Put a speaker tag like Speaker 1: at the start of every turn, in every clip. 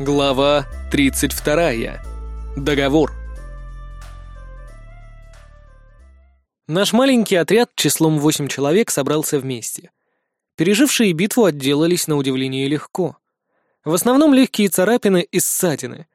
Speaker 1: Глава 32. Договор. Наш маленький отряд числом 8 человек собрался вместе. Пережившие битву отделались на удивление легко. В основном легкие царапины и ссадины.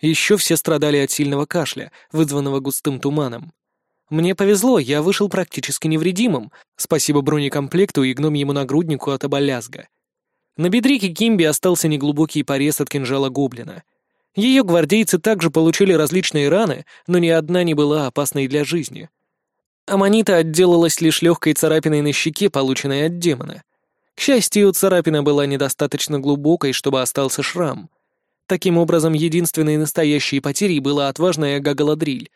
Speaker 1: Еще все страдали от сильного кашля, вызванного густым туманом. Мне повезло, я вышел практически невредимым, спасибо бронекомплекту и гномьему нагруднику от оболязга. На бедре Кимби остался неглубокий порез от кинжала гоблина. Ее гвардейцы также получили различные раны, но ни одна не была опасной для жизни. Аманита отделалась лишь легкой царапиной на щеке, полученной от демона. К счастью, царапина была недостаточно глубокой, чтобы остался шрам. Таким образом, единственной настоящей потерей была отважная Гагаладриль.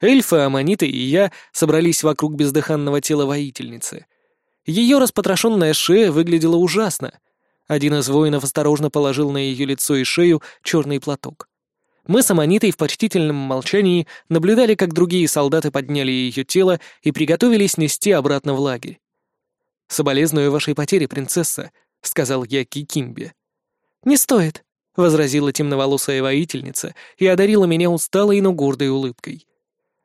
Speaker 1: Эльфы, Аманиты и я собрались вокруг бездыханного тела воительницы. Ее распотрошенная шея выглядела ужасно. Один из воинов осторожно положил на ее лицо и шею черный платок. Мы с Аманитой в почтительном молчании наблюдали, как другие солдаты подняли ее тело и приготовились нести обратно в лагерь. «Соболезную вашей потере, принцесса», — сказал я Кикимбе. «Не стоит», — возразила темноволосая воительница и одарила меня усталой, но гордой улыбкой.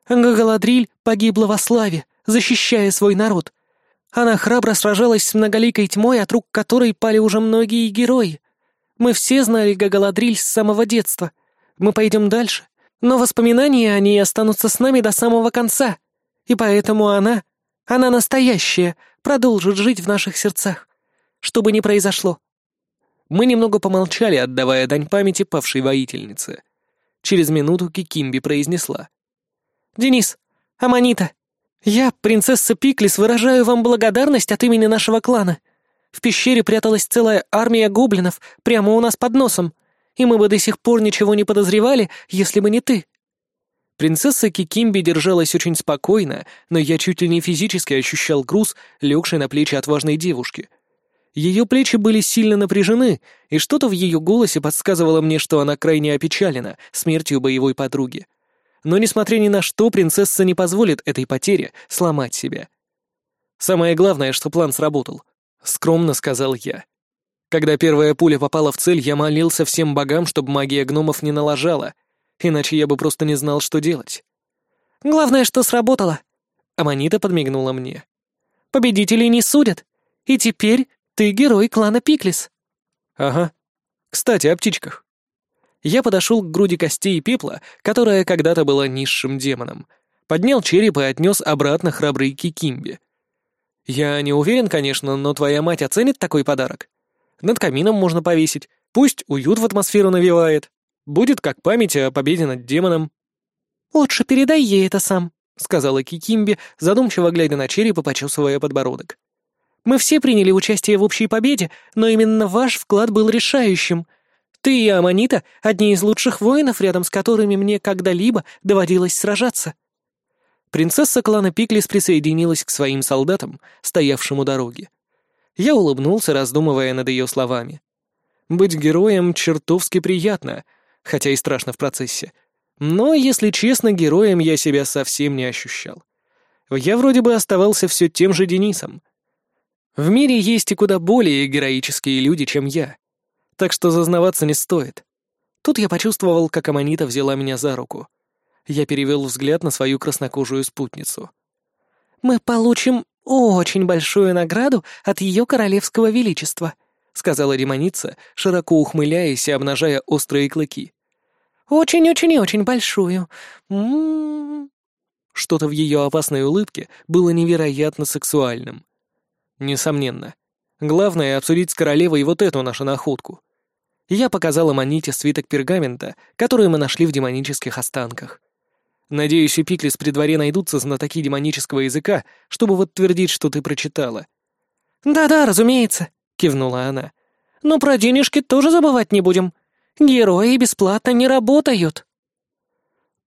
Speaker 1: Гагаладриль погибла во славе, защищая свой народ. Она храбро сражалась с многоликой тьмой, от рук которой пали уже многие герои. Мы все знали Гагаладриль с самого детства. Мы пойдем дальше, но воспоминания о ней останутся с нами до самого конца. И поэтому она, она настоящая, продолжит жить в наших сердцах. Что бы ни произошло. Мы немного помолчали, отдавая дань памяти павшей воительнице. Через минуту Кикимби произнесла. «Денис, Аманита, я, принцесса Пиклис, выражаю вам благодарность от имени нашего клана. В пещере пряталась целая армия гоблинов прямо у нас под носом, и мы бы до сих пор ничего не подозревали, если бы не ты». Принцесса Кикимби держалась очень спокойно, но я чуть ли не физически ощущал груз, легший на плечи отважной девушки. Ее плечи были сильно напряжены, и что-то в ее голосе подсказывало мне, что она крайне опечалена смертью боевой подруги. Но, несмотря ни на что, принцесса не позволит этой потере сломать себя. «Самое главное, что план сработал», — скромно сказал я. Когда первая пуля попала в цель, я молился всем богам, чтобы магия гномов не налажала, иначе я бы просто не знал, что делать. «Главное, что сработало», — Аманита подмигнула мне. «Победителей не судят, и теперь ты герой клана Пиклис». «Ага. Кстати, о птичках. Я подошел к груди костей и пепла, которая когда-то была низшим демоном. Поднял череп и отнес обратно храбрый Кикимбе. «Я не уверен, конечно, но твоя мать оценит такой подарок. Над камином можно повесить, пусть уют в атмосферу навевает. Будет как память о победе над демоном». «Лучше передай ей это сам», — сказала Кикимби, задумчиво глядя на череп и почесывая подбородок. «Мы все приняли участие в общей победе, но именно ваш вклад был решающим — ты и Аманита — одни из лучших воинов, рядом с которыми мне когда-либо доводилось сражаться». Принцесса клана Пиклис присоединилась к своим солдатам, стоявшим у дороги. Я улыбнулся, раздумывая над ее словами. Быть героем чертовски приятно, хотя и страшно в процессе. Но, если честно, героем я себя совсем не ощущал. Я вроде бы оставался все тем же Денисом. В мире есть и куда более героические люди, чем я так что зазнаваться не стоит. Тут я почувствовал, как Аманита взяла меня за руку. Я перевел взгляд на свою краснокожую спутницу. «Мы получим очень большую награду от ее королевского величества», сказала демоница, широко ухмыляясь и обнажая острые клыки. «Очень-очень и очень большую. М-м-м». Что-то в ее опасной улыбке было невероятно сексуальным. Несомненно. Главное — обсудить с королевой вот эту нашу находку. Я показала Маните свиток пергамента, который мы нашли в демонических останках. Надеюсь, у Пиклис при дворе найдутся знатоки демонического языка, чтобы подтвердить, что ты прочитала. «Да-да, разумеется», — кивнула она. «Но про денежки тоже забывать не будем. Герои бесплатно не работают».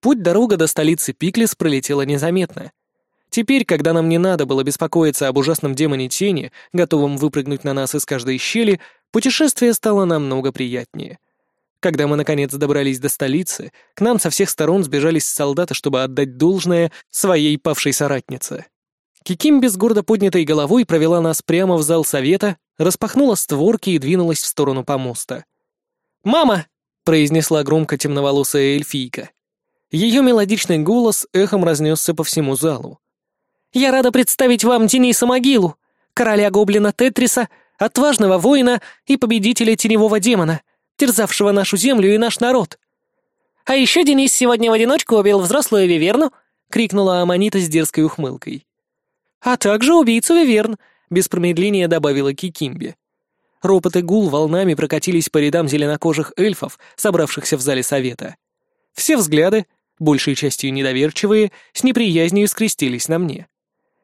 Speaker 1: Путь-дорога до столицы Пиклис пролетела незаметно. Теперь, когда нам не надо было беспокоиться об ужасном демоне тени, готовом выпрыгнуть на нас из каждой щели, Путешествие стало намного приятнее. Когда мы наконец добрались до столицы, к нам со всех сторон сбежались солдаты, чтобы отдать должное своей павшей соратнице. Кикимби с гордо поднятой головой провела нас прямо в зал совета, распахнула створки и двинулась в сторону помоста. «Мама!» — произнесла громко темноволосая эльфийка. Ее мелодичный голос эхом разнесся по всему залу. «Я рада представить вам Дениса Могилу, короля гоблина Тетриса, отважного воина и победителя теневого демона, терзавшего нашу землю и наш народ. А еще Денис сегодня в одиночку убил взрослую Виверну, крикнула Аманита с дерзкой ухмылкой. А также убийцу Виверн, без промедления добавила Кикимби. Ропот и гул волнами прокатились по рядам зеленокожих эльфов, собравшихся в зале совета. Все взгляды, большей частью недоверчивые, с неприязнью скрестились на мне.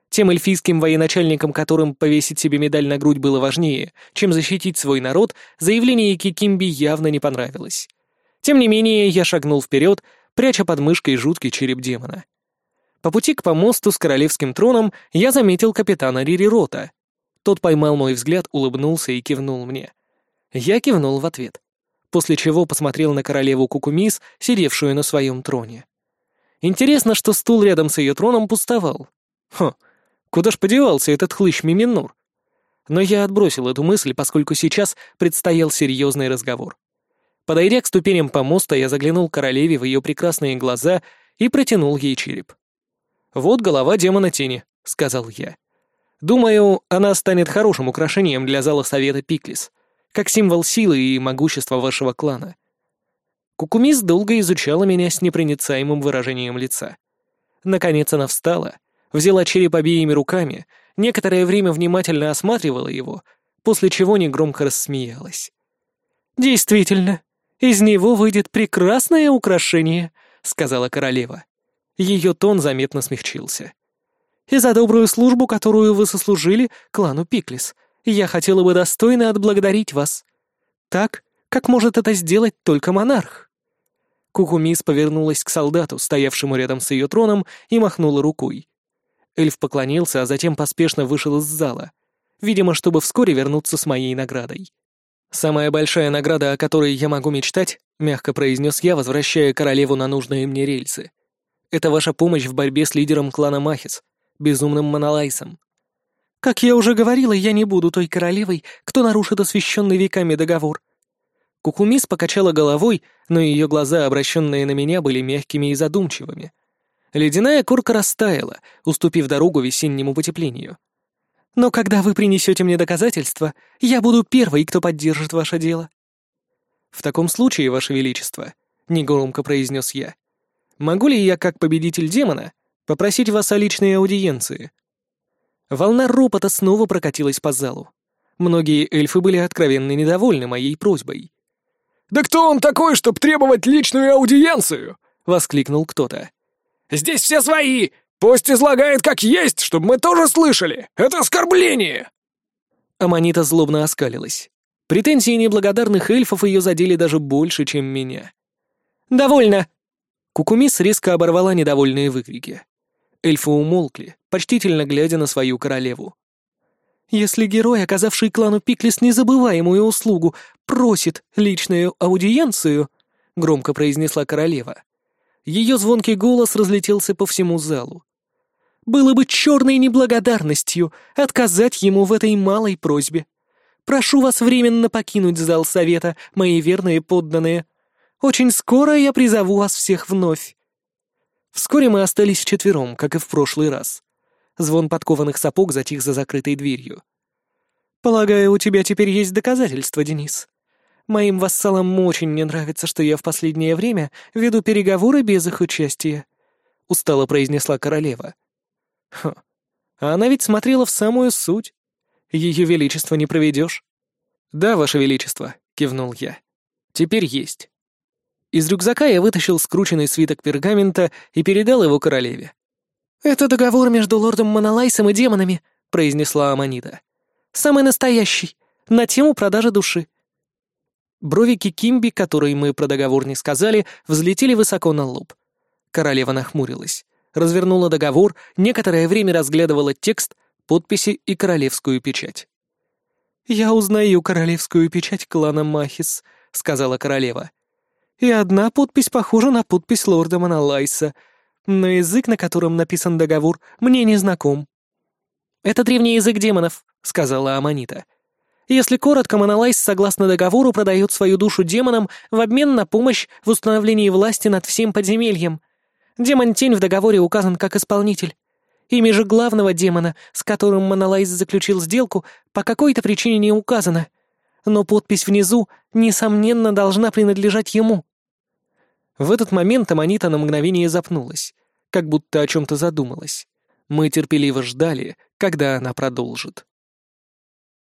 Speaker 1: Тем эльфийским военачальникам, которым повесить себе медаль на грудь было важнее, чем защитить свой народ, заявление Кикимби явно не понравилось. Тем не менее, я шагнул вперед, пряча под мышкой жуткий череп демона. По пути к помосту с королевским троном я заметил капитана Ририрота. Тот поймал мой взгляд, улыбнулся и кивнул мне. Я кивнул в ответ, после чего посмотрел на королеву Кукумис, сидевшую на своем троне. Интересно, что стул рядом с ее троном пустовал. Хм, куда ж подевался этот хлыщ Миминур? Но я отбросил эту мысль, поскольку сейчас предстоял серьезный разговор. Подойдя к ступеням помоста, я заглянул королеве в ее прекрасные глаза и протянул ей череп. «Вот голова демона тени», — сказал я. «Думаю, она станет хорошим украшением для зала совета Пиклис, как символ силы и могущества вашего клана». Кукумис долго изучала меня с непроницаемым выражением лица. Наконец она встала, взяла череп обеими руками, некоторое время внимательно осматривала его, после чего негромко рассмеялась. «Действительно, из него выйдет прекрасное украшение», — сказала королева. Ее тон заметно смягчился. «И за добрую службу, которую вы сослужили клану Пиклис, я хотела бы достойно отблагодарить вас. Так, как может это сделать только монарх». Кукумис повернулась к солдату, стоявшему рядом с ее троном, и махнула рукой. Эльф поклонился, а затем поспешно вышел из зала, видимо, чтобы вскоре вернуться с моей наградой. «Самая большая награда, о которой я могу мечтать», — мягко произнес я, возвращая королеву на нужные мне рельсы. «Это ваша помощь в борьбе с лидером клана Махис, безумным Монолайсом». «Как я уже говорила, я не буду той королевой, кто нарушит освященный веками договор». Кукумис покачала головой, но ее глаза, обращенные на меня, были мягкими и задумчивыми. Ледяная корка растаяла, уступив дорогу весеннему потеплению. Но когда вы принесете мне доказательства, я буду первой, кто поддержит ваше дело». «В таком случае, ваше величество», — негромко произнес я, «могу ли я, как победитель демона, попросить вас о личной аудиенции?» Волна ропота снова прокатилась по залу. Многие эльфы были откровенно недовольны моей просьбой.
Speaker 2: «Да кто он такой, чтобы требовать личную аудиенцию?» — воскликнул кто-то. «Здесь все свои! Пусть излагает как есть, чтобы мы тоже слышали! Это оскорбление!»
Speaker 1: Аманита злобно оскалилась. Претензии неблагодарных эльфов ее задели даже больше, чем меня. «Довольно!» Кукумис резко оборвала недовольные выкрики. Эльфы умолкли, почтительно глядя на свою королеву. «Если герой, оказавший клану Пиклис незабываемую услугу, просит личную аудиенцию», — громко произнесла королева, ее звонкий голос разлетелся по всему залу. «Было бы черной неблагодарностью отказать ему в этой малой просьбе. Прошу вас временно покинуть зал совета, мои верные подданные. Очень скоро я призову вас всех вновь». Вскоре мы остались вчетвером, как и в прошлый раз. Звон подкованных сапог затих за закрытой дверью. «Полагаю, у тебя теперь есть доказательства, Денис?» Моим вассалам очень не нравится, что я в последнее время веду переговоры без их участия», — устало произнесла королева. «Хм, а она ведь смотрела в самую суть. Ее величество не проведешь». «Да, ваше величество», — кивнул я. «Теперь есть». Из рюкзака я вытащил скрученный свиток пергамента и передал его королеве. «Это договор между лордом Монолайсом и демонами», — произнесла Аманита. «Самый настоящий, на тему продажи души. Брови Кимби, которые мы про договор не сказали, взлетели высоко на лоб. Королева нахмурилась, развернула договор, некоторое время разглядывала текст, подписи и королевскую печать. «Я узнаю королевскую печать клана Махис», — сказала королева. «И одна подпись похожа на подпись лорда Монолайса, но язык, на котором написан договор, мне не знаком». «Это древний язык демонов», — сказала Аманита. Если коротко, Монолайс, согласно договору, продает свою душу демонам в обмен на помощь в установлении власти над всем подземельем. Демон-тень в договоре указан как исполнитель. Имя же главного демона, с которым Монолайс заключил сделку, по какой-то причине не указано. Но подпись внизу, несомненно, должна принадлежать ему. В этот момент Аманита на мгновение запнулась, как будто о чем-то задумалась. Мы терпеливо ждали, когда она продолжит.